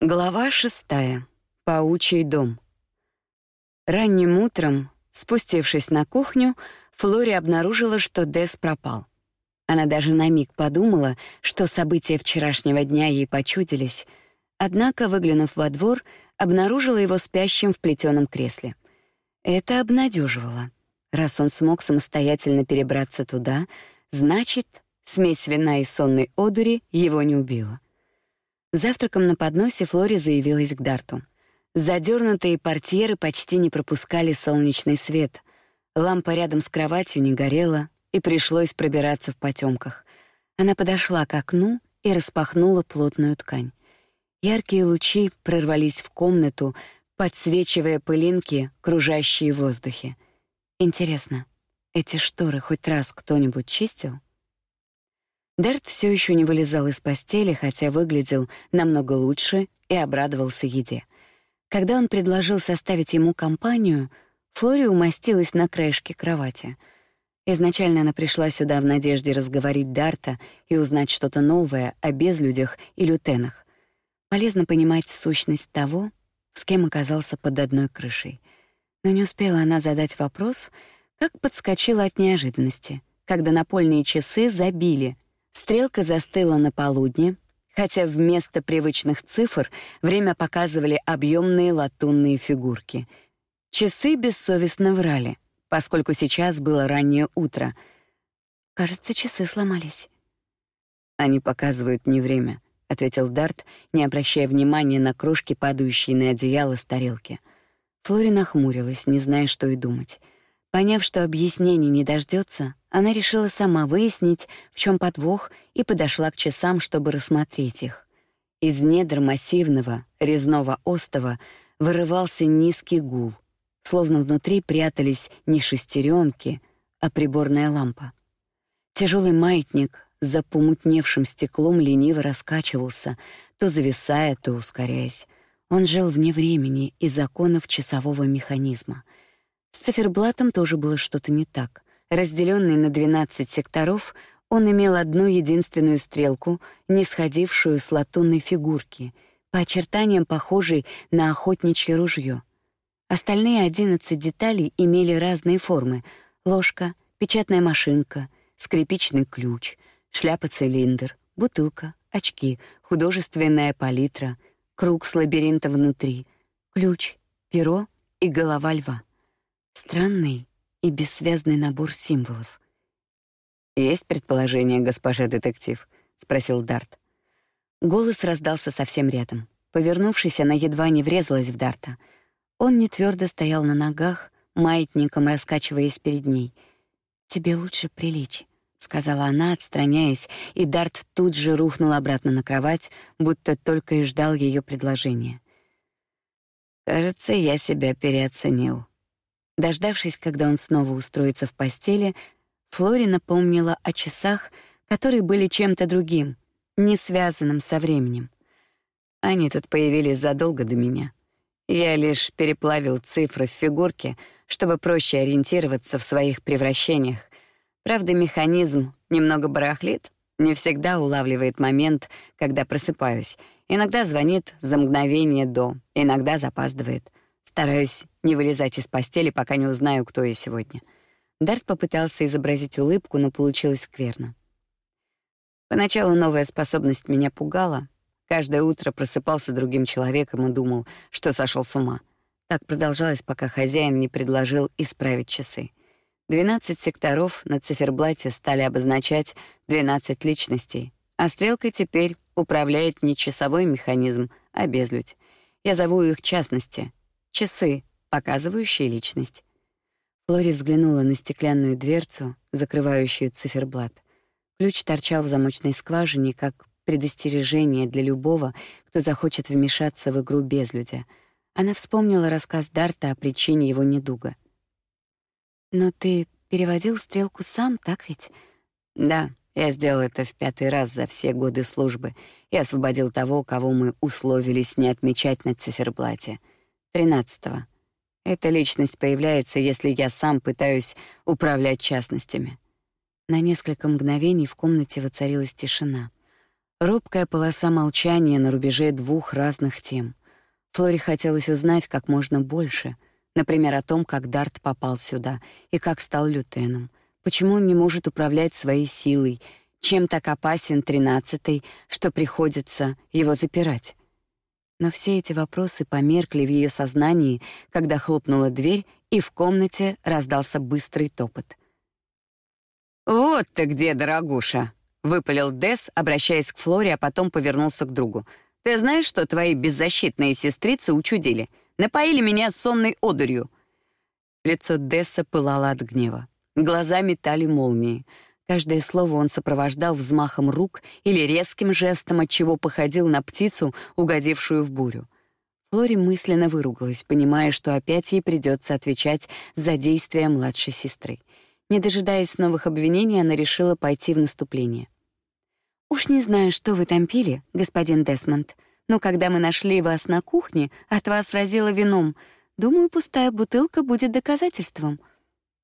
Глава шестая. Паучий дом. Ранним утром, спустившись на кухню, Флори обнаружила, что Дес пропал. Она даже на миг подумала, что события вчерашнего дня ей почудились, однако, выглянув во двор, обнаружила его спящим в плетеном кресле. Это обнадеживало. Раз он смог самостоятельно перебраться туда, значит, смесь вина и сонной одури его не убила. Завтраком на подносе Флори заявилась к Дарту. Задернутые портьеры почти не пропускали солнечный свет. Лампа рядом с кроватью не горела, и пришлось пробираться в потемках. Она подошла к окну и распахнула плотную ткань. Яркие лучи прорвались в комнату, подсвечивая пылинки, кружащие в воздухе. Интересно, эти шторы хоть раз кто-нибудь чистил? Дерт все еще не вылезал из постели, хотя выглядел намного лучше и обрадовался еде. Когда он предложил составить ему компанию, Флори умостилась на краешке кровати. Изначально она пришла сюда в надежде разговорить Дарта и узнать что-то новое о безлюдях и лютенах. Полезно понимать сущность того, с кем оказался под одной крышей. Но не успела она задать вопрос, как подскочила от неожиданности, когда напольные часы забили — Стрелка застыла на полудне, хотя вместо привычных цифр время показывали объемные латунные фигурки. Часы бессовестно врали, поскольку сейчас было раннее утро. Кажется, часы сломались. Они показывают не время, ответил Дарт, не обращая внимания на крошки, падающие на одеяло с тарелки. Флори нахмурилась, не зная, что и думать. Поняв, что объяснений не дождется, она решила сама выяснить, в чем подвох, и подошла к часам, чтобы рассмотреть их. Из недр массивного резного остова вырывался низкий гул, словно внутри прятались не шестеренки, а приборная лампа. Тяжелый маятник за помутневшим стеклом лениво раскачивался, то зависая, то ускоряясь. Он жил вне времени и законов часового механизма. С циферблатом тоже было что-то не так. Разделенный на 12 секторов, он имел одну единственную стрелку, не сходившую с латунной фигурки, по очертаниям похожей на охотничье ружье. Остальные 11 деталей имели разные формы: ложка, печатная машинка, скрипичный ключ, шляпа-цилиндр, бутылка, очки, художественная палитра, круг с лабиринтом внутри, ключ, перо и голова льва. Странный и бессвязный набор символов. «Есть предположение, госпожа детектив?» — спросил Дарт. Голос раздался совсем рядом. Повернувшись, она едва не врезалась в Дарта. Он не твердо стоял на ногах, маятником раскачиваясь перед ней. «Тебе лучше прилечь», — сказала она, отстраняясь, и Дарт тут же рухнул обратно на кровать, будто только и ждал ее предложения. «Кажется, я себя переоценил», Дождавшись, когда он снова устроится в постели, Флори напомнила о часах, которые были чем-то другим, не связанным со временем. Они тут появились задолго до меня. Я лишь переплавил цифры в фигурке, чтобы проще ориентироваться в своих превращениях. Правда, механизм немного барахлит, не всегда улавливает момент, когда просыпаюсь. Иногда звонит за мгновение до, иногда запаздывает. Стараюсь не вылезать из постели, пока не узнаю, кто я сегодня. Дарт попытался изобразить улыбку, но получилось скверно. Поначалу новая способность меня пугала. Каждое утро просыпался другим человеком и думал, что сошел с ума. Так продолжалось, пока хозяин не предложил исправить часы. Двенадцать секторов на циферблате стали обозначать двенадцать личностей, а стрелкой теперь управляет не часовой механизм, а безлюдь. Я зову их частности, Часы, показывающие личность. Флори взглянула на стеклянную дверцу, закрывающую циферблат. Ключ торчал в замочной скважине, как предостережение для любого, кто захочет вмешаться в игру безлюдя. Она вспомнила рассказ Дарта о причине его недуга. «Но ты переводил стрелку сам, так ведь?» «Да, я сделал это в пятый раз за все годы службы и освободил того, кого мы условились не отмечать на циферблате. Тринадцатого. Эта личность появляется, если я сам пытаюсь управлять частностями. На несколько мгновений в комнате воцарилась тишина. Робкая полоса молчания на рубеже двух разных тем. Флоре хотелось узнать как можно больше, например, о том, как Дарт попал сюда и как стал лютеном, почему он не может управлять своей силой, чем так опасен тринадцатый, что приходится его запирать. Но все эти вопросы померкли в ее сознании, когда хлопнула дверь, и в комнате раздался быстрый топот. «Вот ты где, дорогуша!» — выпалил Дес, обращаясь к Флоре, а потом повернулся к другу. «Ты знаешь, что твои беззащитные сестрицы учудили? Напоили меня сонной одурью!» Лицо Десса пылало от гнева. Глаза метали молнии. Каждое слово он сопровождал взмахом рук или резким жестом, от чего походил на птицу, угодившую в бурю. Флори мысленно выругалась, понимая, что опять ей придется отвечать за действия младшей сестры. Не дожидаясь новых обвинений, она решила пойти в наступление. «Уж не знаю, что вы там пили, господин Десмонд, но когда мы нашли вас на кухне, от вас разило вином. Думаю, пустая бутылка будет доказательством».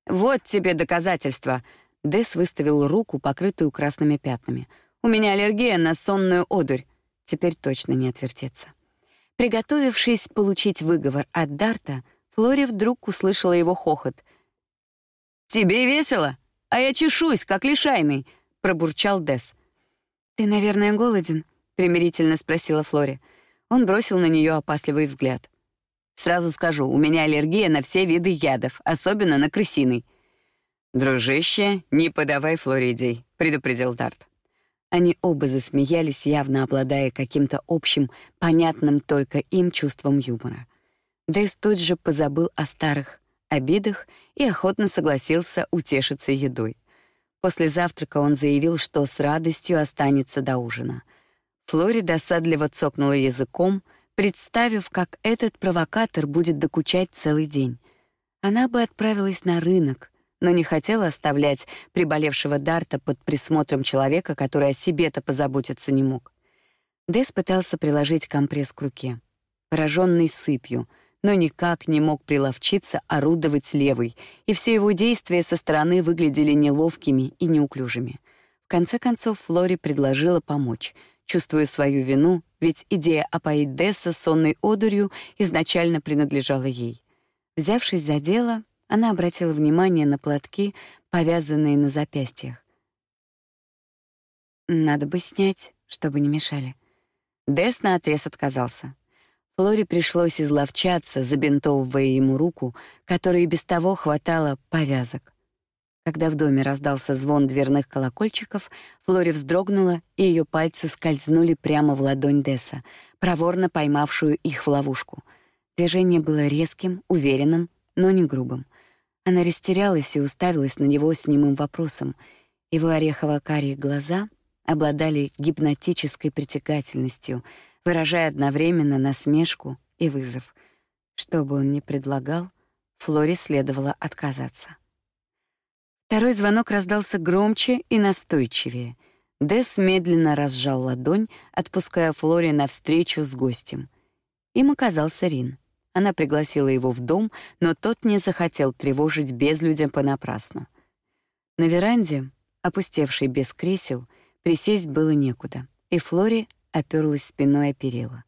«Вот тебе доказательство!» Дес выставил руку, покрытую красными пятнами. «У меня аллергия на сонную одурь. Теперь точно не отвертеться». Приготовившись получить выговор от Дарта, Флори вдруг услышала его хохот. «Тебе весело? А я чешусь, как лишайный», — пробурчал Дес. «Ты, наверное, голоден?» — примирительно спросила Флори. Он бросил на нее опасливый взгляд. «Сразу скажу, у меня аллергия на все виды ядов, особенно на крысиный. «Дружище, не подавай Флоридей», — предупредил Дарт. Они оба засмеялись, явно обладая каким-то общим, понятным только им чувством юмора. Дэйс тут же позабыл о старых обидах и охотно согласился утешиться едой. После завтрака он заявил, что с радостью останется до ужина. Флори досадливо цокнула языком, представив, как этот провокатор будет докучать целый день. Она бы отправилась на рынок, но не хотела оставлять приболевшего Дарта под присмотром человека, который о себе-то позаботиться не мог. Дэс пытался приложить компресс к руке, пораженный сыпью, но никак не мог приловчиться орудовать левой, и все его действия со стороны выглядели неловкими и неуклюжими. В конце концов Флори предложила помочь, чувствуя свою вину, ведь идея опоить Десса сонной одурью изначально принадлежала ей. Взявшись за дело, она обратила внимание на платки, повязанные на запястьях. Надо бы снять, чтобы не мешали. Дэс наотрез отказался. Флоре пришлось изловчаться, забинтовывая ему руку, которой и без того хватало повязок. Когда в доме раздался звон дверных колокольчиков, Флоре вздрогнула, и ее пальцы скользнули прямо в ладонь Десса, проворно поймавшую их в ловушку. Движение было резким, уверенным, но не грубым. Она растерялась и уставилась на него с немым вопросом. Его орехово-карие глаза обладали гипнотической притягательностью, выражая одновременно насмешку и вызов. Что бы он ни предлагал, Флоре следовало отказаться. Второй звонок раздался громче и настойчивее. Дэс медленно разжал ладонь, отпуская Флоре навстречу с гостем. Им оказался Рин. Она пригласила его в дом, но тот не захотел тревожить безлюдям понапрасну. На веранде, опустевшей без кресел, присесть было некуда, и Флори оперлась спиной о перила.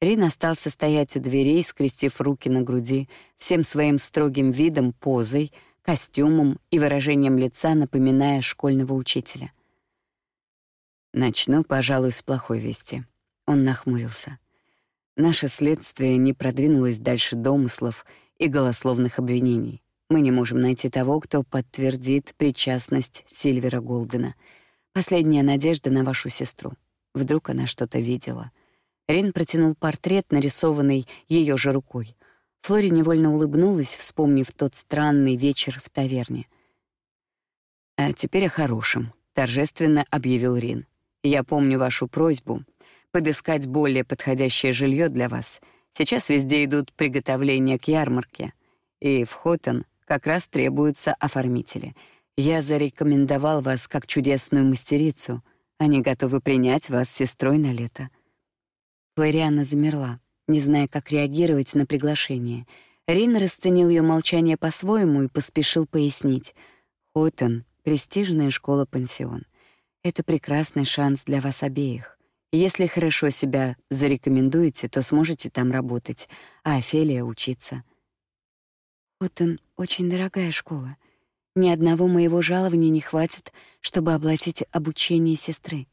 Рин остался стоять у дверей, скрестив руки на груди, всем своим строгим видом, позой, костюмом и выражением лица напоминая школьного учителя. «Начну, пожалуй, с плохой вести». Он нахмурился. Наше следствие не продвинулось дальше домыслов и голословных обвинений. Мы не можем найти того, кто подтвердит причастность Сильвера Голдена. Последняя надежда на вашу сестру. Вдруг она что-то видела. Рин протянул портрет, нарисованный ее же рукой. Флори невольно улыбнулась, вспомнив тот странный вечер в таверне. «А теперь о хорошем», — торжественно объявил Рин. «Я помню вашу просьбу подыскать более подходящее жилье для вас. Сейчас везде идут приготовления к ярмарке, и в Хоттон как раз требуются оформители. Я зарекомендовал вас как чудесную мастерицу. Они готовы принять вас с сестрой на лето». Флориана замерла, не зная, как реагировать на приглашение. Рин расценил ее молчание по-своему и поспешил пояснить. «Хоттон — престижная школа-пансион. Это прекрасный шанс для вас обеих. Если хорошо себя зарекомендуете, то сможете там работать, а Офелия — учиться. Вот он очень дорогая школа. Ни одного моего жалования не хватит, чтобы оплатить обучение сестры.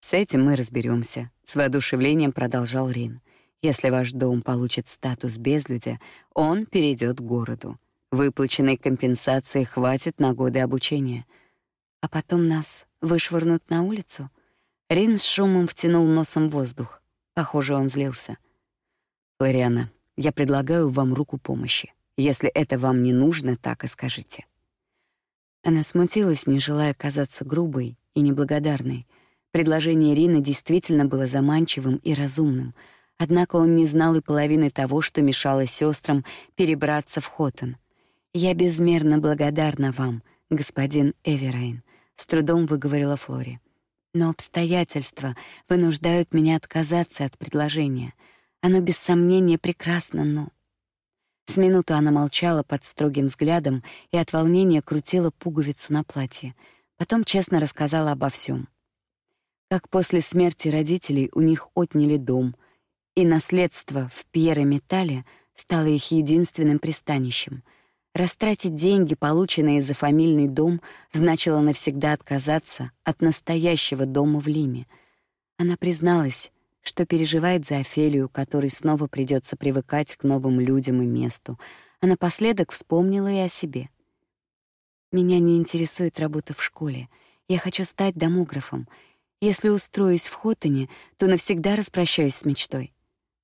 С этим мы разберемся. с воодушевлением продолжал Рин. Если ваш дом получит статус безлюдя, он перейдет к городу. Выплаченной компенсации хватит на годы обучения. А потом нас вышвырнут на улицу — Рин с шумом втянул носом воздух. Похоже, он злился. «Флориана, я предлагаю вам руку помощи. Если это вам не нужно, так и скажите». Она смутилась, не желая казаться грубой и неблагодарной. Предложение Рины действительно было заманчивым и разумным, однако он не знал и половины того, что мешало сестрам перебраться в Хотон. «Я безмерно благодарна вам, господин Эверайн», — с трудом выговорила Флори. Но обстоятельства вынуждают меня отказаться от предложения. Оно без сомнения прекрасно, но С минуту она молчала под строгим взглядом и от волнения крутила пуговицу на платье. Потом честно рассказала обо всем. Как после смерти родителей у них отняли дом, и наследство в Пьере-Металле стало их единственным пристанищем — Растратить деньги, полученные за фамильный дом, значило навсегда отказаться от настоящего дома в Лиме. Она призналась, что переживает за Офелию, которой снова придется привыкать к новым людям и месту, а напоследок вспомнила и о себе. «Меня не интересует работа в школе. Я хочу стать домографом. Если устроюсь в Хотоне, то навсегда распрощаюсь с мечтой.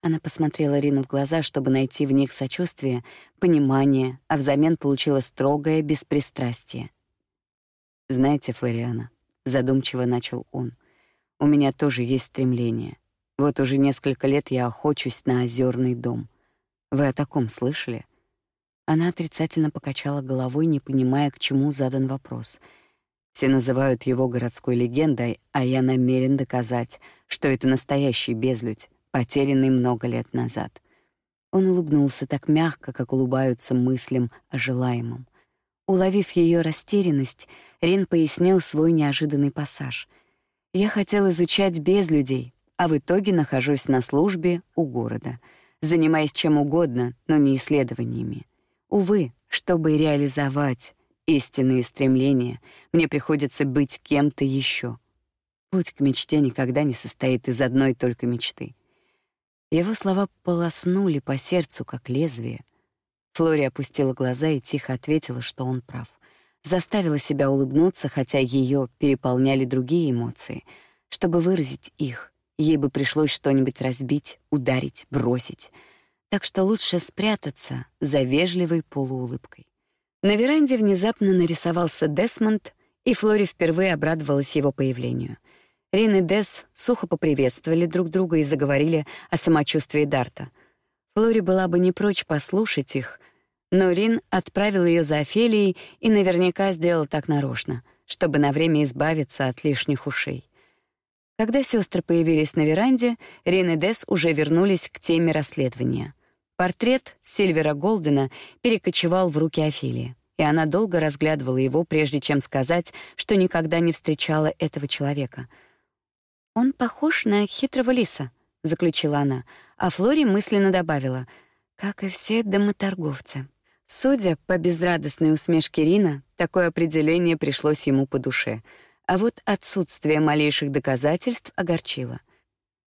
Она посмотрела Рину в глаза, чтобы найти в них сочувствие, понимание, а взамен получила строгое беспристрастие. «Знаете, Флориана», — задумчиво начал он, — «у меня тоже есть стремление. Вот уже несколько лет я охочусь на озерный дом. Вы о таком слышали?» Она отрицательно покачала головой, не понимая, к чему задан вопрос. Все называют его городской легендой, а я намерен доказать, что это настоящий безлюдь потерянный много лет назад. Он улыбнулся так мягко, как улыбаются мыслям о желаемом. Уловив ее растерянность, Рин пояснил свой неожиданный пассаж. «Я хотел изучать без людей, а в итоге нахожусь на службе у города, занимаясь чем угодно, но не исследованиями. Увы, чтобы реализовать истинные стремления, мне приходится быть кем-то еще. Путь к мечте никогда не состоит из одной только мечты. Его слова полоснули по сердцу, как лезвие. Флори опустила глаза и тихо ответила, что он прав. Заставила себя улыбнуться, хотя ее переполняли другие эмоции. Чтобы выразить их, ей бы пришлось что-нибудь разбить, ударить, бросить. Так что лучше спрятаться за вежливой полуулыбкой. На веранде внезапно нарисовался Десмонд, и Флори впервые обрадовалась его появлению — Рин и Дес сухо поприветствовали друг друга и заговорили о самочувствии Дарта. Флори была бы не прочь послушать их, но Рин отправил ее за Офелией и наверняка сделал так нарочно, чтобы на время избавиться от лишних ушей. Когда сестры появились на веранде, Рин и Дес уже вернулись к теме расследования. Портрет Сильвера Голдена перекочевал в руки Офелии, и она долго разглядывала его, прежде чем сказать, что никогда не встречала этого человека — «Он похож на хитрого лиса», — заключила она, а Флори мысленно добавила, «как и все домоторговцы». Судя по безрадостной усмешке Рина, такое определение пришлось ему по душе, а вот отсутствие малейших доказательств огорчило.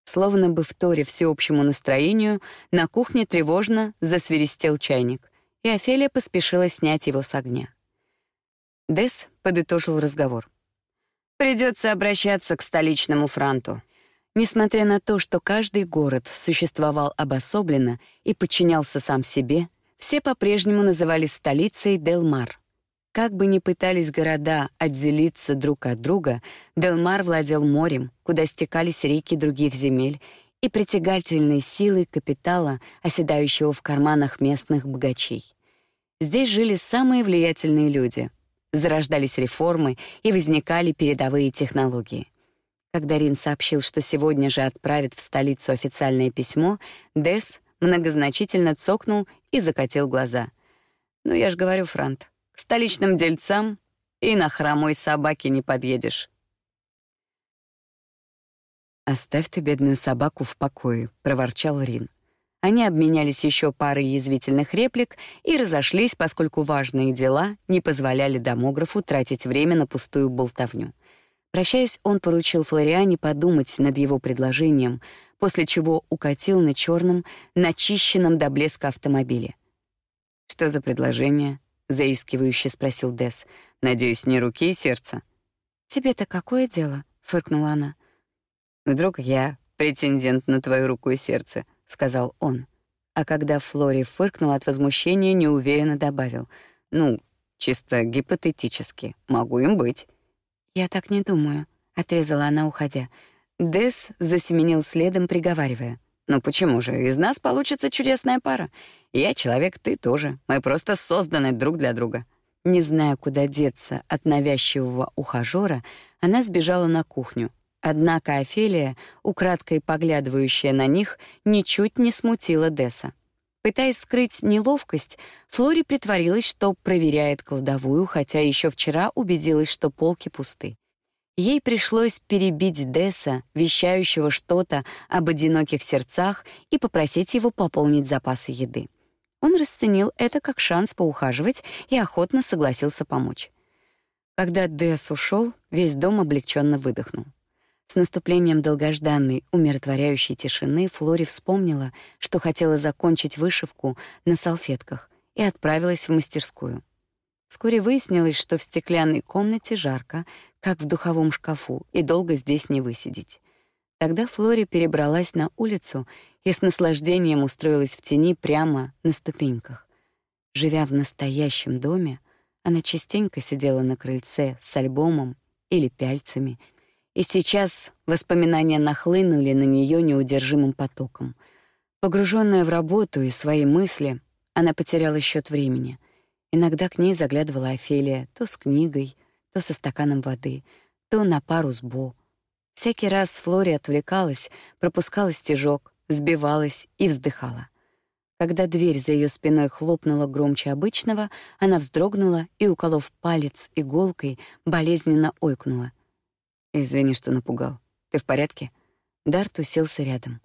Словно бы в торе всеобщему настроению, на кухне тревожно засверистел чайник, и Офелия поспешила снять его с огня. Дес подытожил разговор. Придется обращаться к столичному франту. Несмотря на то, что каждый город существовал обособленно и подчинялся сам себе, все по-прежнему называли столицей Делмар. Как бы ни пытались города отделиться друг от друга, Делмар владел морем, куда стекались реки других земель, и притягательной силой капитала, оседающего в карманах местных богачей. Здесь жили самые влиятельные люди — зарождались реформы и возникали передовые технологии. Когда Рин сообщил, что сегодня же отправит в столицу официальное письмо, Дес многозначительно цокнул и закатил глаза. «Ну, я ж говорю, Франт, к столичным дельцам и на хромой собаке не подъедешь. «Оставь ты бедную собаку в покое», — проворчал Рин. Они обменялись еще парой язвительных реплик и разошлись, поскольку важные дела не позволяли домографу тратить время на пустую болтовню. Прощаясь, он поручил Флориане подумать над его предложением, после чего укатил на черном, начищенном до блеска автомобиле. «Что за предложение?» — заискивающе спросил Дес. «Надеюсь, не руки и сердца?» «Тебе-то какое дело?» — фыркнула она. «Вдруг я претендент на твою руку и сердце», — сказал он. А когда Флори фыркнул от возмущения, неуверенно добавил. «Ну, чисто гипотетически, могу им быть». «Я так не думаю», — отрезала она, уходя. Дес засеменил следом, приговаривая. «Ну почему же? Из нас получится чудесная пара. Я человек, ты тоже. Мы просто созданы друг для друга». Не зная, куда деться от навязчивого ухажёра, она сбежала на кухню. Однако Офелия, украдкой поглядывающая на них, ничуть не смутила Деса. Пытаясь скрыть неловкость, Флори притворилась, что проверяет кладовую, хотя еще вчера убедилась, что полки пусты. Ей пришлось перебить Десса, вещающего что-то об одиноких сердцах, и попросить его пополнить запасы еды. Он расценил это как шанс поухаживать и охотно согласился помочь. Когда Десс ушел, весь дом облегченно выдохнул. С наступлением долгожданной, умиротворяющей тишины Флори вспомнила, что хотела закончить вышивку на салфетках и отправилась в мастерскую. Вскоре выяснилось, что в стеклянной комнате жарко, как в духовом шкафу, и долго здесь не высидеть. Тогда Флори перебралась на улицу и с наслаждением устроилась в тени прямо на ступеньках. Живя в настоящем доме, она частенько сидела на крыльце с альбомом или пяльцами — и сейчас воспоминания нахлынули на нее неудержимым потоком. Погруженная в работу и свои мысли, она потеряла счет времени. Иногда к ней заглядывала Офелия то с книгой, то со стаканом воды, то на пару с Бо. Всякий раз Флори отвлекалась, пропускала стежок, сбивалась и вздыхала. Когда дверь за ее спиной хлопнула громче обычного, она вздрогнула и, уколов палец иголкой, болезненно ойкнула — Извини, что напугал. Ты в порядке? Дарт уселся рядом.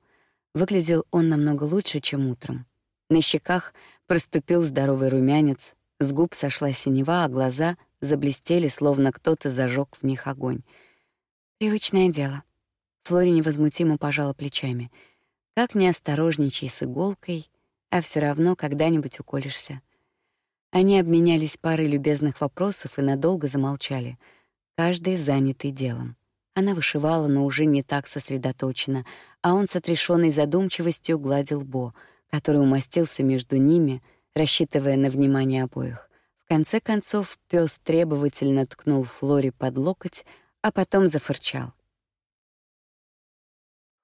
Выглядел он намного лучше, чем утром. На щеках проступил здоровый румянец, с губ сошла синева, а глаза заблестели, словно кто-то зажег в них огонь. Привычное дело. Флори невозмутимо пожала плечами. Как не осторожничай с иголкой, а все равно когда-нибудь уколешься. Они обменялись парой любезных вопросов и надолго замолчали — каждый занятый делом. Она вышивала, но уже не так сосредоточенно, а он с отрешенной задумчивостью гладил Бо, который умостился между ними, рассчитывая на внимание обоих. В конце концов пес требовательно ткнул Флори под локоть, а потом зафырчал.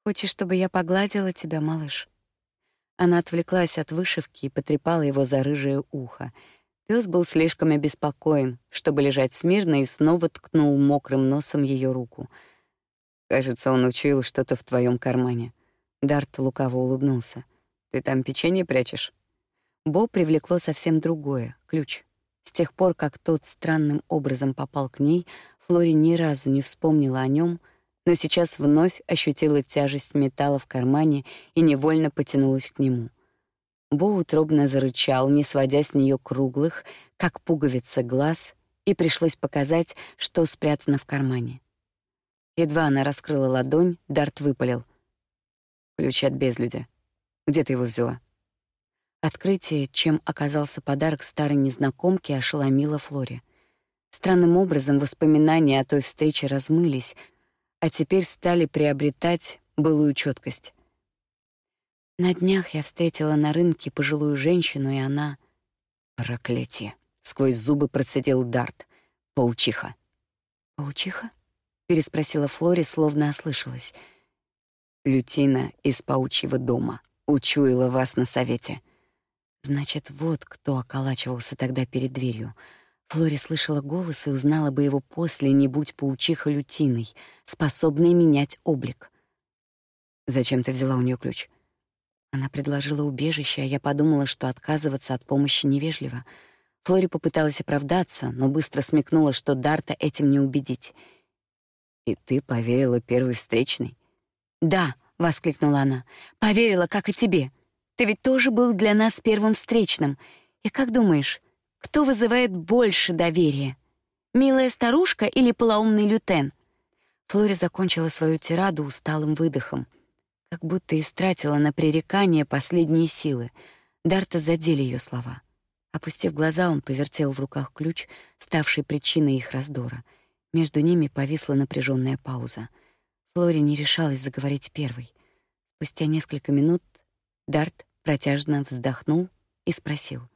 «Хочешь, чтобы я погладила тебя, малыш?» Она отвлеклась от вышивки и потрепала его за рыжее ухо — Пёс был слишком обеспокоен, чтобы лежать смирно, и снова ткнул мокрым носом её руку. «Кажется, он учуял что-то в твоём кармане». Дарт лукаво улыбнулся. «Ты там печенье прячешь?» Бо привлекло совсем другое — ключ. С тех пор, как тот странным образом попал к ней, Флори ни разу не вспомнила о нём, но сейчас вновь ощутила тяжесть металла в кармане и невольно потянулась к нему — Бо утробно зарычал, не сводя с нее круглых, как пуговица глаз, и пришлось показать, что спрятано в кармане. Едва она раскрыла ладонь, Дарт выпалил. «Ключ от безлюдя. Где ты его взяла?» Открытие, чем оказался подарок старой незнакомке, ошеломило Флори. Странным образом воспоминания о той встрече размылись, а теперь стали приобретать былую четкость. На днях я встретила на рынке пожилую женщину, и она... Проклятие! Сквозь зубы процедил Дарт. Паучиха. Паучиха? Переспросила Флори, словно ослышалась. Лютина из паучьего дома. Учуяла вас на совете. Значит, вот кто околачивался тогда перед дверью. Флори слышала голос и узнала бы его после, не будь паучиха лютиной, способной менять облик. «Зачем ты взяла у нее ключ?» Она предложила убежище, а я подумала, что отказываться от помощи невежливо. Флори попыталась оправдаться, но быстро смекнула, что Дарта этим не убедить. «И ты поверила первой встречной?» «Да», — воскликнула она, — «поверила, как и тебе. Ты ведь тоже был для нас первым встречным. И как думаешь, кто вызывает больше доверия? Милая старушка или полоумный лютен?» Флори закончила свою тираду усталым выдохом, как будто истратила на пререкание последние силы. Дарта задели ее слова. Опустив глаза, он повертел в руках ключ, ставший причиной их раздора. Между ними повисла напряженная пауза. Флори не решалась заговорить первой. Спустя несколько минут Дарт протяжно вздохнул и спросил: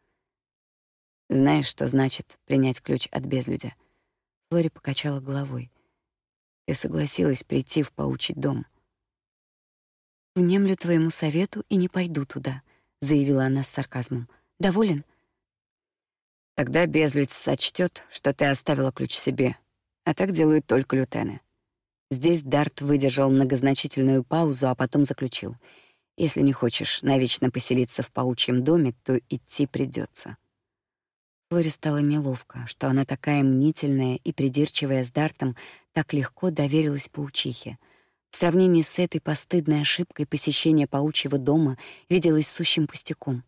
"Знаешь, что значит принять ключ от безлюдя?" Флори покачала головой. "Ты согласилась прийти в паучий дом?" «Внемлю твоему совету и не пойду туда», — заявила она с сарказмом. «Доволен?» «Тогда безлюдь сочтет, что ты оставила ключ себе, а так делают только лютены». Здесь Дарт выдержал многозначительную паузу, а потом заключил. «Если не хочешь навечно поселиться в паучьем доме, то идти придется. Флоре стало неловко, что она такая мнительная и придирчивая с Дартом так легко доверилась паучихе — в сравнении с этой постыдной ошибкой посещение паучьего дома виделось сущим пустяком.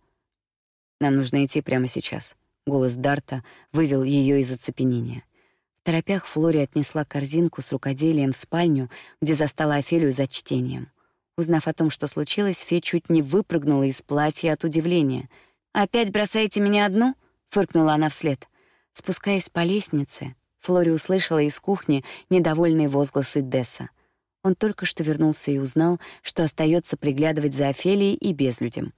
«Нам нужно идти прямо сейчас», — голос Дарта вывел ее из оцепенения. В торопях Флори отнесла корзинку с рукоделием в спальню, где застала Офелию за чтением. Узнав о том, что случилось, Фе чуть не выпрыгнула из платья от удивления. «Опять бросаете меня одну?» — фыркнула она вслед. Спускаясь по лестнице, Флори услышала из кухни недовольные возгласы Десса. Он только что вернулся и узнал, что остается приглядывать за Офелией и безлюдем.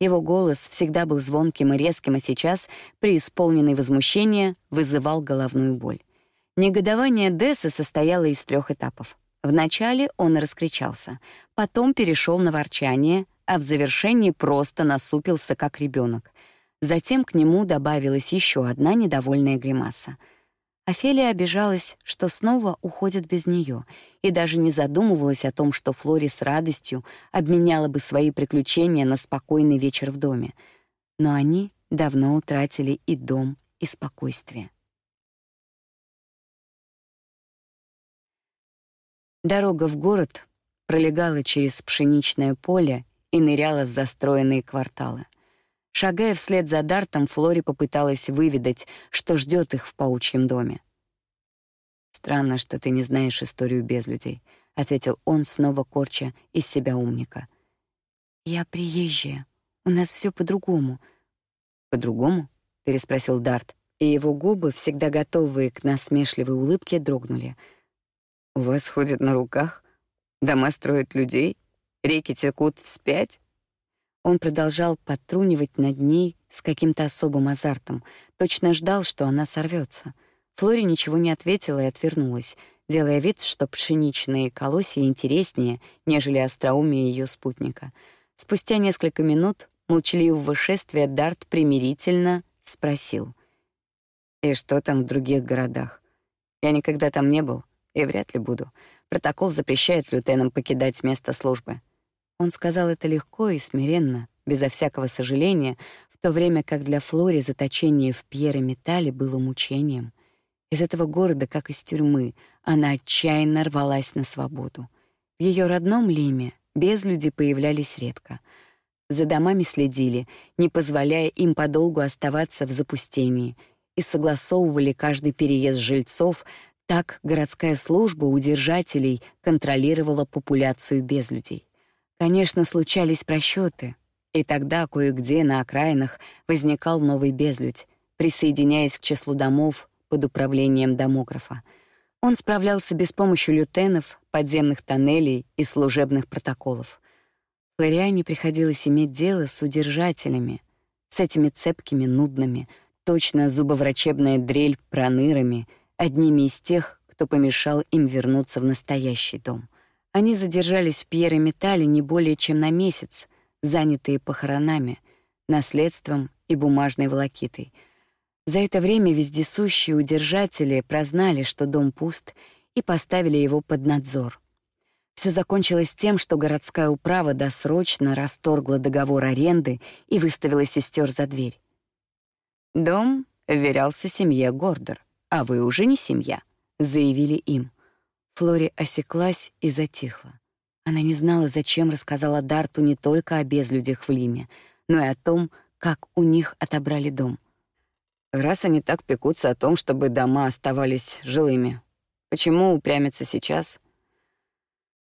Его голос всегда был звонким и резким, а сейчас, преисполненный возмущения, вызывал головную боль. Негодование Десса состояло из трех этапов. Вначале он раскричался, потом перешел на ворчание, а в завершении просто насупился, как ребенок. Затем к нему добавилась еще одна недовольная гримаса — Офелия обижалась, что снова уходит без нее, и даже не задумывалась о том, что Флори с радостью обменяла бы свои приключения на спокойный вечер в доме. Но они давно утратили и дом, и спокойствие. Дорога в город пролегала через пшеничное поле и ныряла в застроенные кварталы. Шагая вслед за Дартом, Флори попыталась выведать, что ждет их в паучьем доме. «Странно, что ты не знаешь историю без людей», — ответил он, снова корча из себя умника. «Я приезжая. У нас все по-другому». «По-другому?» — переспросил Дарт, и его губы, всегда готовые к насмешливой улыбке, дрогнули. «У вас ходят на руках? Дома строят людей? Реки текут вспять?» Он продолжал подтрунивать над ней с каким-то особым азартом, точно ждал, что она сорвется. Флори ничего не ответила и отвернулась, делая вид, что пшеничные колосья интереснее, нежели остроумие ее спутника. Спустя несколько минут молчаливого шествия Дарт примирительно спросил: "И что там в других городах? Я никогда там не был и вряд ли буду. Протокол запрещает лютенам покидать место службы". Он сказал это легко и смиренно, безо всякого сожаления, в то время как для Флори заточение в Пьере-Металле было мучением. Из этого города, как из тюрьмы, она отчаянно рвалась на свободу. В ее родном Лиме безлюди появлялись редко. За домами следили, не позволяя им подолгу оставаться в запустении, и согласовывали каждый переезд жильцов, так городская служба удержателей контролировала популяцию безлюдей. Конечно, случались просчеты, и тогда кое-где на окраинах возникал новый безлюдь, присоединяясь к числу домов под управлением домографа. Он справлялся без помощи лютенов, подземных тоннелей и служебных протоколов. Флориане приходилось иметь дело с удержателями, с этими цепкими, нудными, точно зубоврачебная дрель пронырами, одними из тех, кто помешал им вернуться в настоящий дом. Они задержались в Пьере-Металле не более чем на месяц, занятые похоронами, наследством и бумажной волокитой. За это время вездесущие удержатели прознали, что дом пуст, и поставили его под надзор. Все закончилось тем, что городская управа досрочно расторгла договор аренды и выставила сестер за дверь. «Дом вверялся семье Гордер, а вы уже не семья», — заявили им — Флори осеклась и затихла. Она не знала, зачем рассказала Дарту не только о безлюдях в Лиме, но и о том, как у них отобрали дом. Раз они так пекутся о том, чтобы дома оставались жилыми, почему упрямиться сейчас?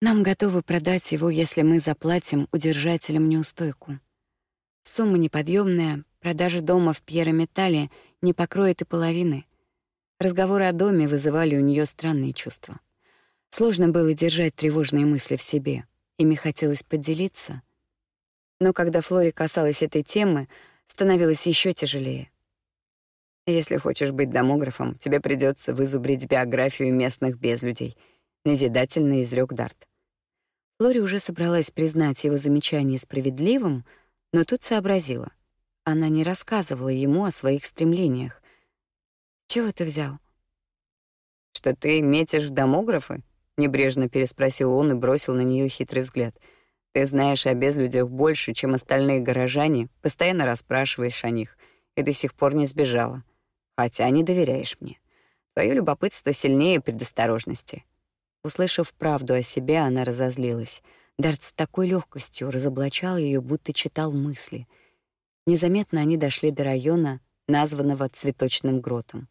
Нам готовы продать его, если мы заплатим удержателям неустойку. Сумма неподъемная, продажа дома в Пьеро-Металле не покроет и половины. Разговоры о доме вызывали у нее странные чувства. Сложно было держать тревожные мысли в себе. Ими хотелось поделиться. Но когда Флори касалась этой темы, становилось еще тяжелее. Если хочешь быть домографом, тебе придется вызубрить биографию местных безлюдей, назидательно изрек Дарт. Флори уже собралась признать его замечание справедливым, но тут сообразила. Она не рассказывала ему о своих стремлениях. «Чего ты взял?» «Что ты метишь в домографы?» — небрежно переспросил он и бросил на нее хитрый взгляд. «Ты знаешь о безлюдях больше, чем остальные горожане, постоянно расспрашиваешь о них, и до сих пор не сбежала. Хотя не доверяешь мне. Твое любопытство сильнее предосторожности». Услышав правду о себе, она разозлилась. Дарт с такой легкостью разоблачал ее, будто читал мысли. Незаметно они дошли до района, названного цветочным гротом.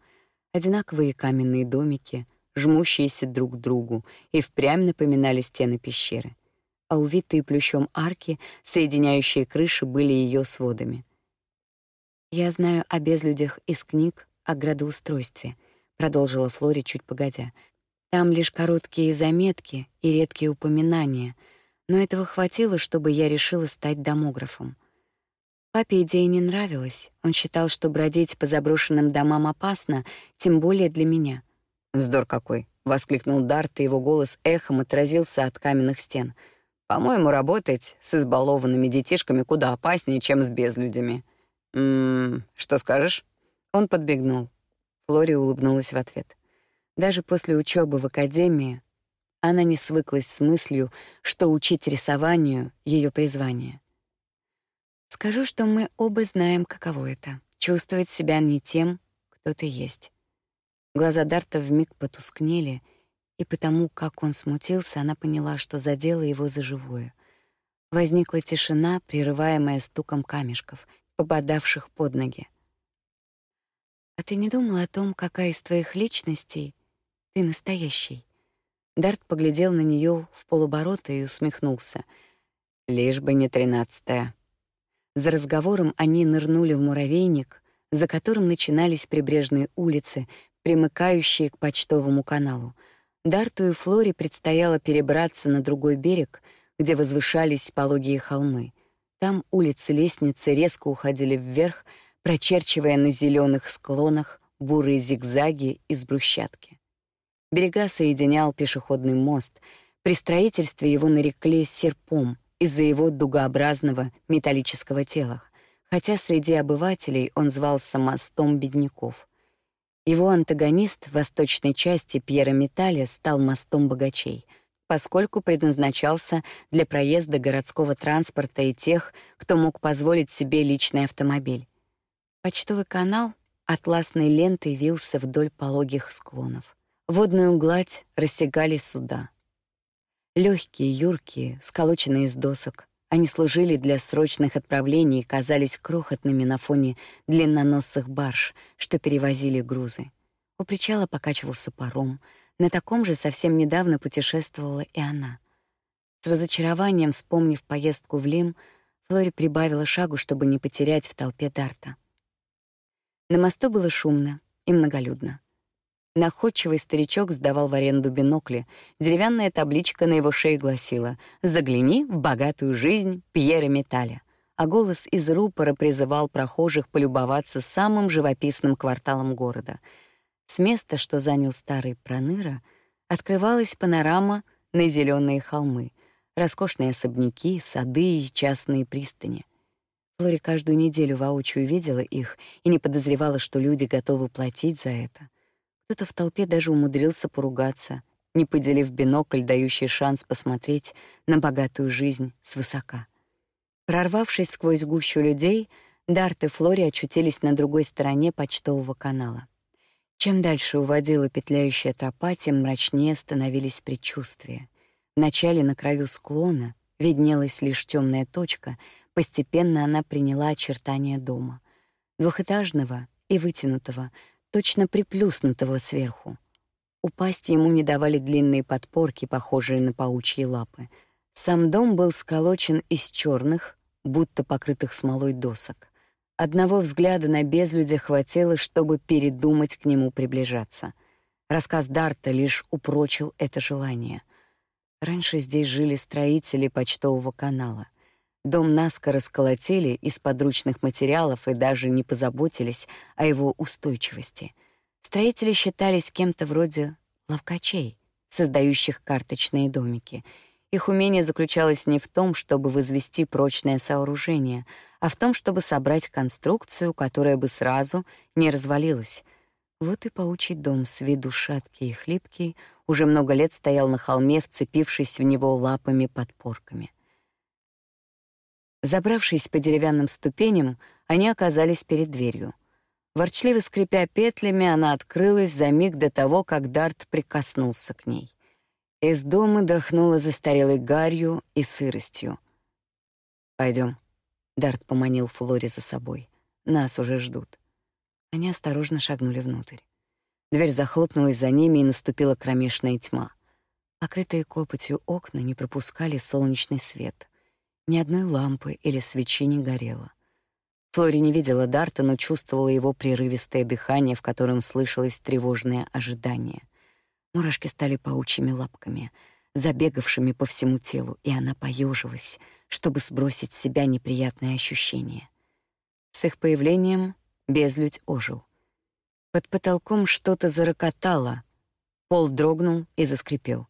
Одинаковые каменные домики, жмущиеся друг к другу, и впрямь напоминали стены пещеры. А увитые плющом арки, соединяющие крыши, были ее сводами. «Я знаю о безлюдях из книг о градоустройстве», — продолжила Флори чуть погодя. «Там лишь короткие заметки и редкие упоминания, но этого хватило, чтобы я решила стать домографом. Папе идея не нравилась. Он считал, что бродить по заброшенным домам опасно, тем более для меня — «Вздор какой!» — воскликнул Дарт, и его голос эхом отразился от каменных стен. «По-моему, работать с избалованными детишками куда опаснее, чем с безлюдями». «Ммм, что скажешь?» Он подбегнул. Флори улыбнулась в ответ. Даже после учебы в академии она не свыклась с мыслью, что учить рисованию — ее призвание. «Скажу, что мы оба знаем, каково это — чувствовать себя не тем, кто ты есть. Глаза Дарта вмиг потускнели, и потому, как он смутился, она поняла, что задела его за живое. Возникла тишина, прерываемая стуком камешков, попадавших под ноги. «А ты не думал о том, какая из твоих личностей ты настоящий?» Дарт поглядел на нее в полоборота и усмехнулся. «Лишь бы не тринадцатая». За разговором они нырнули в муравейник, за которым начинались прибрежные улицы, примыкающие к почтовому каналу. Дарту и Флоре предстояло перебраться на другой берег, где возвышались пологие холмы. Там улицы-лестницы резко уходили вверх, прочерчивая на зеленых склонах бурые зигзаги из брусчатки. Берега соединял пешеходный мост. При строительстве его нарекли серпом из-за его дугообразного металлического тела, хотя среди обывателей он звался мостом бедняков — его антагонист в восточной части Пьера Металля стал мостом богачей, поскольку предназначался для проезда городского транспорта и тех, кто мог позволить себе личный автомобиль. Почтовый канал атласной лентой вился вдоль пологих склонов. Водную гладь рассекали суда. Легкие, юркие, сколоченные из досок, они служили для срочных отправлений и казались крохотными на фоне длинноносых барж, что перевозили грузы. У причала покачивался паром. На таком же совсем недавно путешествовала и она. С разочарованием вспомнив поездку в Лим, Флори прибавила шагу, чтобы не потерять в толпе Дарта. На мосту было шумно и многолюдно. Находчивый старичок сдавал в аренду бинокли. Деревянная табличка на его шее гласила «Загляни в богатую жизнь Пьера Металя». А голос из рупора призывал прохожих полюбоваться самым живописным кварталом города. С места, что занял старый Проныра, открывалась панорама на зеленые холмы, роскошные особняки, сады и частные пристани. Флори каждую неделю воочию видела их и не подозревала, что люди готовы платить за это — кто-то в толпе даже умудрился поругаться, не поделив бинокль, дающий шанс посмотреть на богатую жизнь свысока. Прорвавшись сквозь гущу людей, Дарт и Флори очутились на другой стороне почтового канала. Чем дальше уводила петляющая тропа, тем мрачнее становились предчувствия. Вначале на краю склона виднелась лишь темная точка, постепенно она приняла очертания дома. Двухэтажного и вытянутого, точно приплюснутого сверху. Упасть ему не давали длинные подпорки, похожие на паучьи лапы. Сам дом был сколочен из черных, будто покрытых смолой досок. Одного взгляда на безлюдя хватило, чтобы передумать к нему приближаться. Рассказ Дарта лишь упрочил это желание. Раньше здесь жили строители почтового канала. Дом наскоро сколотили из подручных материалов и даже не позаботились о его устойчивости. Строители считались кем-то вроде ловкачей, создающих карточные домики. Их умение заключалось не в том, чтобы возвести прочное сооружение, а в том, чтобы собрать конструкцию, которая бы сразу не развалилась. Вот и паучий дом с виду шаткий и хлипкий уже много лет стоял на холме, вцепившись в него лапами-подпорками. Забравшись по деревянным ступеням, они оказались перед дверью. Ворчливо скрипя петлями, она открылась за миг до того, как Дарт прикоснулся к ней. Из дома дохнуло застарелой гарью и сыростью. Пойдем. Дарт поманил Флори за собой. «Нас уже ждут». Они осторожно шагнули внутрь. Дверь захлопнулась за ними, и наступила кромешная тьма. Покрытые копотью окна не пропускали солнечный свет. Ни одной лампы или свечи не горело. Флори не видела Дарта, но чувствовала его прерывистое дыхание, в котором слышалось тревожное ожидание. Мурашки стали паучьими лапками, забегавшими по всему телу, и она поежилась, чтобы сбросить с себя неприятные ощущения. С их появлением безлюдь ожил. Под потолком что-то зарокотало, пол дрогнул и заскрипел.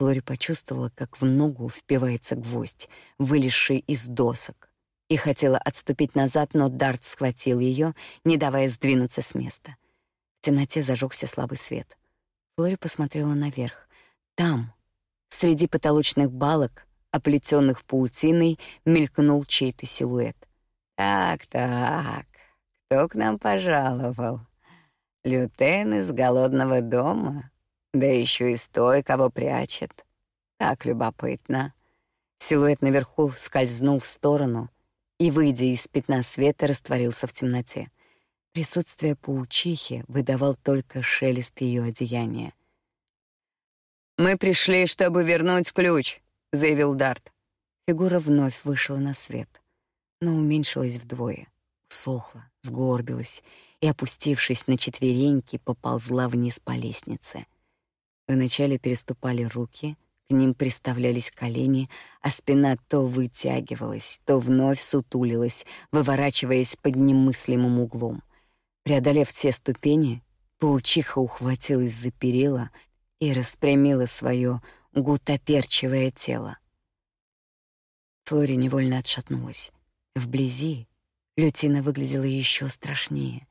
Флори почувствовала, как в ногу впивается гвоздь, вылезший из досок, и хотела отступить назад, но Дарт схватил ее, не давая сдвинуться с места. В темноте зажегся слабый свет. Флори посмотрела наверх. Там, среди потолочных балок, оплетенных паутиной, мелькнул чей-то силуэт. «Так-так, кто к нам пожаловал? Лютен из голодного дома?» Да еще и стой, кого прячет. Так любопытно. Силуэт наверху скользнул в сторону и, выйдя из пятна света, растворился в темноте. Присутствие паучихи выдавал только шелест ее одеяния. «Мы пришли, чтобы вернуть ключ», — заявил Дарт. Фигура вновь вышла на свет, но уменьшилась вдвое, усохла, сгорбилась и, опустившись на четвереньки, поползла вниз по лестнице — Вначале переступали руки, к ним приставлялись колени, а спина то вытягивалась, то вновь сутулилась, выворачиваясь под немыслимым углом. Преодолев все ступени, паучиха ухватилась за перила и распрямила свое гутоперчивое тело. Флори невольно отшатнулась. Вблизи Лютина выглядела еще страшнее,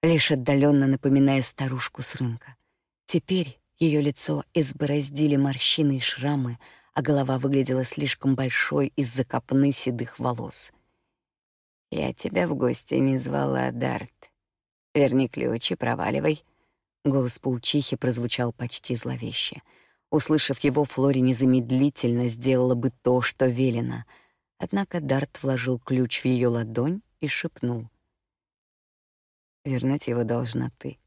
лишь отдаленно напоминая старушку с рынка. Теперь ее лицо избороздили морщины и шрамы, а голова выглядела слишком большой из-за копны седых волос. «Я тебя в гости не звала, Дарт. Верни ключи, проваливай». Голос паучихи прозвучал почти зловеще. Услышав его, Флори незамедлительно сделала бы то, что велено. Однако Дарт вложил ключ в ее ладонь и шепнул. «Вернуть его должна ты».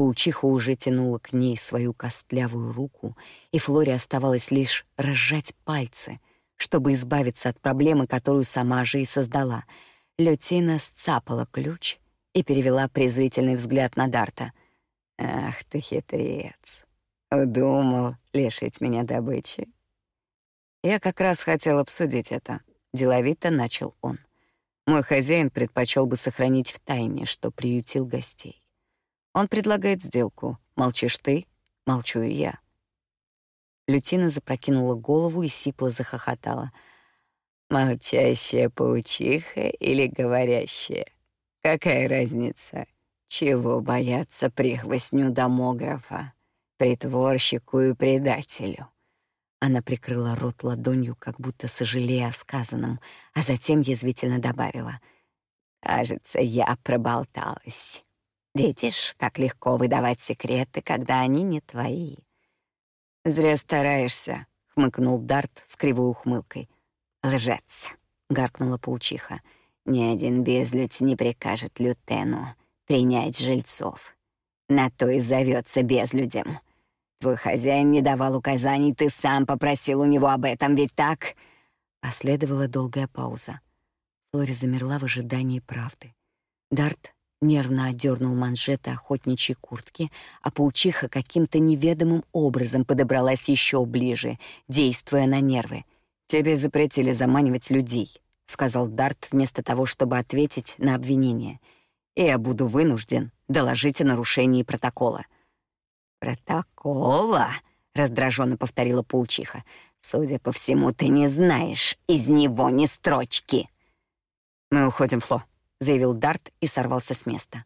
Паучиха уже тянула к ней свою костлявую руку, и Флоре оставалось лишь разжать пальцы, чтобы избавиться от проблемы, которую сама же и создала. Лютина сцапала ключ и перевела презрительный взгляд на Дарта. «Ах ты хитрец! Удумал лишить меня добычи?» «Я как раз хотел обсудить это», — деловито начал он. «Мой хозяин предпочел бы сохранить в тайне, что приютил гостей. Он предлагает сделку. Молчишь ты, молчу и я. Лютина запрокинула голову и сипло захохотала. Молчащая паучиха или говорящая? Какая разница? Чего бояться прихвостню домографа, притворщику и предателю? Она прикрыла рот ладонью, как будто сожалея о сказанном, а затем язвительно добавила: "Кажется, я проболталась". Видишь, как легко выдавать секреты, когда они не твои. Зря стараешься, — хмыкнул Дарт с кривой ухмылкой. «Лжец!» — гаркнула паучиха. «Ни один безлюдь не прикажет лютену принять жильцов. На то и зовется безлюдем. Твой хозяин не давал указаний, ты сам попросил у него об этом, ведь так?» Последовала долгая пауза. Флори замерла в ожидании правды. Дарт нервно отдернул манжеты охотничьей куртки, а паучиха каким-то неведомым образом подобралась еще ближе, действуя на нервы. «Тебе запретили заманивать людей», — сказал Дарт вместо того, чтобы ответить на обвинение. «И я буду вынужден доложить о нарушении протокола». «Протокола?» — раздраженно повторила паучиха. «Судя по всему, ты не знаешь из него ни строчки». «Мы уходим, Фло», заявил Дарт и сорвался с места.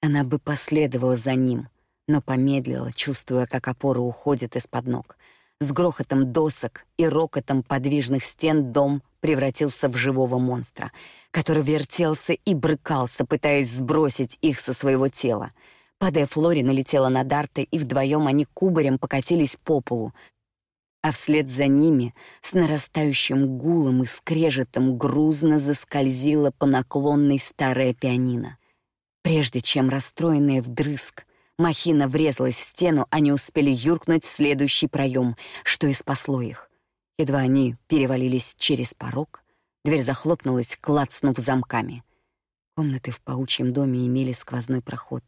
Она бы последовала за ним, но помедлила, чувствуя, как опора уходит из-под ног. С грохотом досок и рокотом подвижных стен дом превратился в живого монстра, который вертелся и брыкался, пытаясь сбросить их со своего тела. Падая, Флори налетела на Дарта, и вдвоем они кубарем покатились по полу, а вслед за ними с нарастающим гулом и скрежетом грузно заскользила по наклонной старая пианино. Прежде чем расстроенная вдрызг махина врезалась в стену, они успели юркнуть в следующий проем, что и спасло их. Едва они перевалились через порог, дверь захлопнулась, клацнув замками. Комнаты в паучьем доме имели сквозной проход,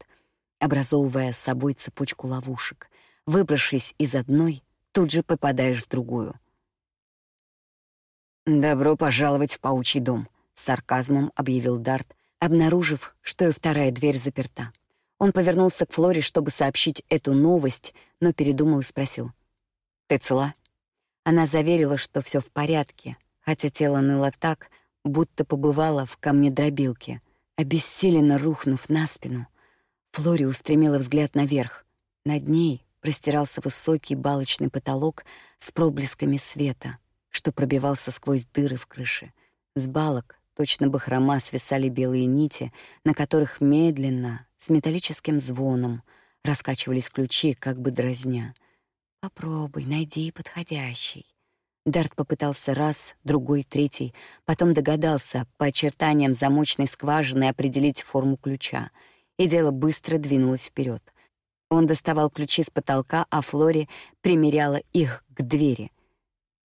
образовывая собой цепочку ловушек. Выбравшись из одной, тут же попадаешь в другую. «Добро пожаловать в паучий дом», — с сарказмом объявил Дарт, обнаружив, что и вторая дверь заперта. Он повернулся к Флоре, чтобы сообщить эту новость, но передумал и спросил. «Ты цела?» Она заверила, что все в порядке, хотя тело ныло так, будто побывало в камнедробилке. Обессиленно рухнув на спину, Флори устремила взгляд наверх. Над ней, простирался высокий балочный потолок с проблесками света, что пробивался сквозь дыры в крыше. С балок, точно бахрома, свисали белые нити, на которых медленно, с металлическим звоном, раскачивались ключи, как бы дразня. «Попробуй, найди подходящий». Дарт попытался раз, другой, третий, потом догадался по очертаниям замочной скважины определить форму ключа, и дело быстро двинулось вперед. Он доставал ключи с потолка, а Флори примеряла их к двери.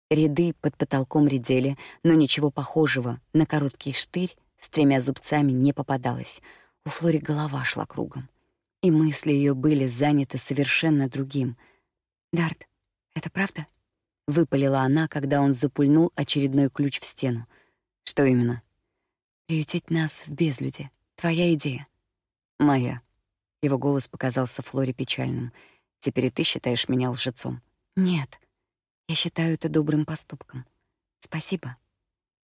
Ряды под потолком редели, но ничего похожего на короткий штырь с тремя зубцами не попадалось. У Флори голова шла кругом, и мысли ее были заняты совершенно другим. «Дарт, это правда?» — выпалила она, когда он запульнул очередной ключ в стену. «Что именно?» «Приютить нас в безлюде. Твоя идея». «Моя», его голос показался Флоре печальным. «Теперь и ты считаешь меня лжецом?» «Нет. Я считаю это добрым поступком. Спасибо».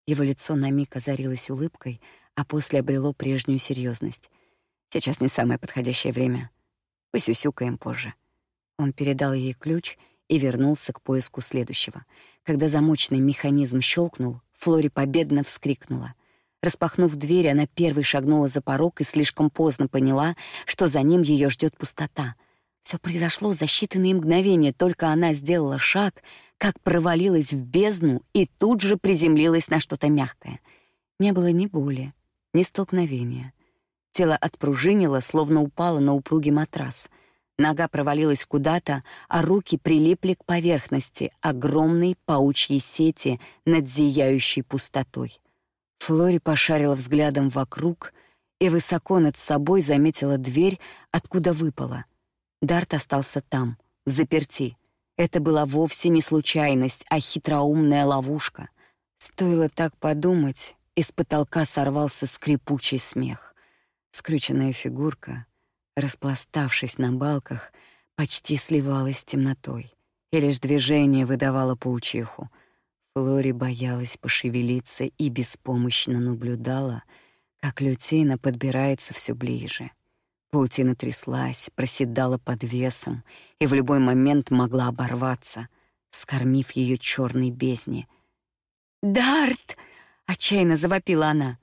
Его лицо на миг озарилось улыбкой, а после обрело прежнюю серьезность. «Сейчас не самое подходящее время. Посюсюкаем позже». Он передал ей ключ и вернулся к поиску следующего. Когда замочный механизм щелкнул, Флори победно вскрикнула. Распахнув дверь, она первой шагнула за порог и слишком поздно поняла, что за ним ее ждет пустота. Все произошло за считанные мгновения, только она сделала шаг, как провалилась в бездну и тут же приземлилась на что-то мягкое. Не было ни боли, ни столкновения. Тело отпружинило, словно упало на упругий матрас. Нога провалилась куда-то, а руки прилипли к поверхности огромной паучьей сети над зияющей пустотой. Флори пошарила взглядом вокруг и высоко над собой заметила дверь, откуда выпала. Дарт остался там, заперти. Это была вовсе не случайность, а хитроумная ловушка. Стоило так подумать, из потолка сорвался скрипучий смех. Скрюченная фигурка, распластавшись на балках, почти сливалась с темнотой, и лишь движение выдавало паучиху — Флори боялась пошевелиться и беспомощно наблюдала, как лютина подбирается все ближе. Паутина тряслась, проседала под весом и в любой момент могла оборваться, скормив ее черной бездне. «Дарт!» — отчаянно завопила она.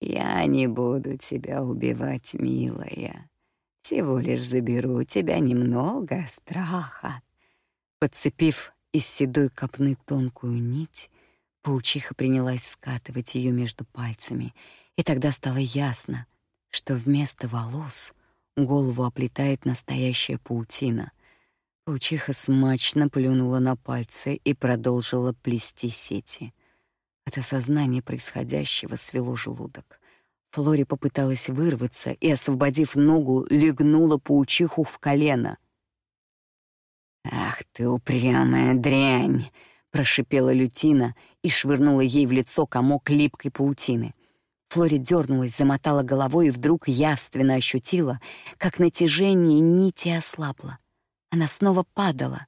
«Я не буду тебя убивать, милая. Всего лишь заберу у тебя немного страха». Подцепив из седой копны тонкую нить, паучиха принялась скатывать ее между пальцами, и тогда стало ясно, что вместо волос голову оплетает настоящая паутина. Паучиха смачно плюнула на пальцы и продолжила плести сети. От осознания происходящего свело желудок. Флори попыталась вырваться и, освободив ногу, легнула паучиху в колено. «Ах ты упрямая дрянь!» — прошипела Лютина и швырнула ей в лицо комок липкой паутины. Флори дернулась, замотала головой и вдруг яственно ощутила, как натяжение нити ослабло. Она снова падала.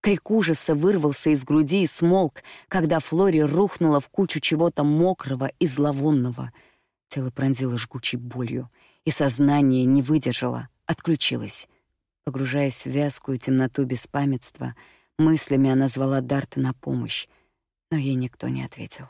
Крик ужаса вырвался из груди и смолк, когда Флори рухнула в кучу чего-то мокрого и зловонного. Тело пронзило жгучей болью, и сознание не выдержало, отключилось. Погружаясь в вязкую темноту беспамятства, мыслями она звала Дарта на помощь, но ей никто не ответил.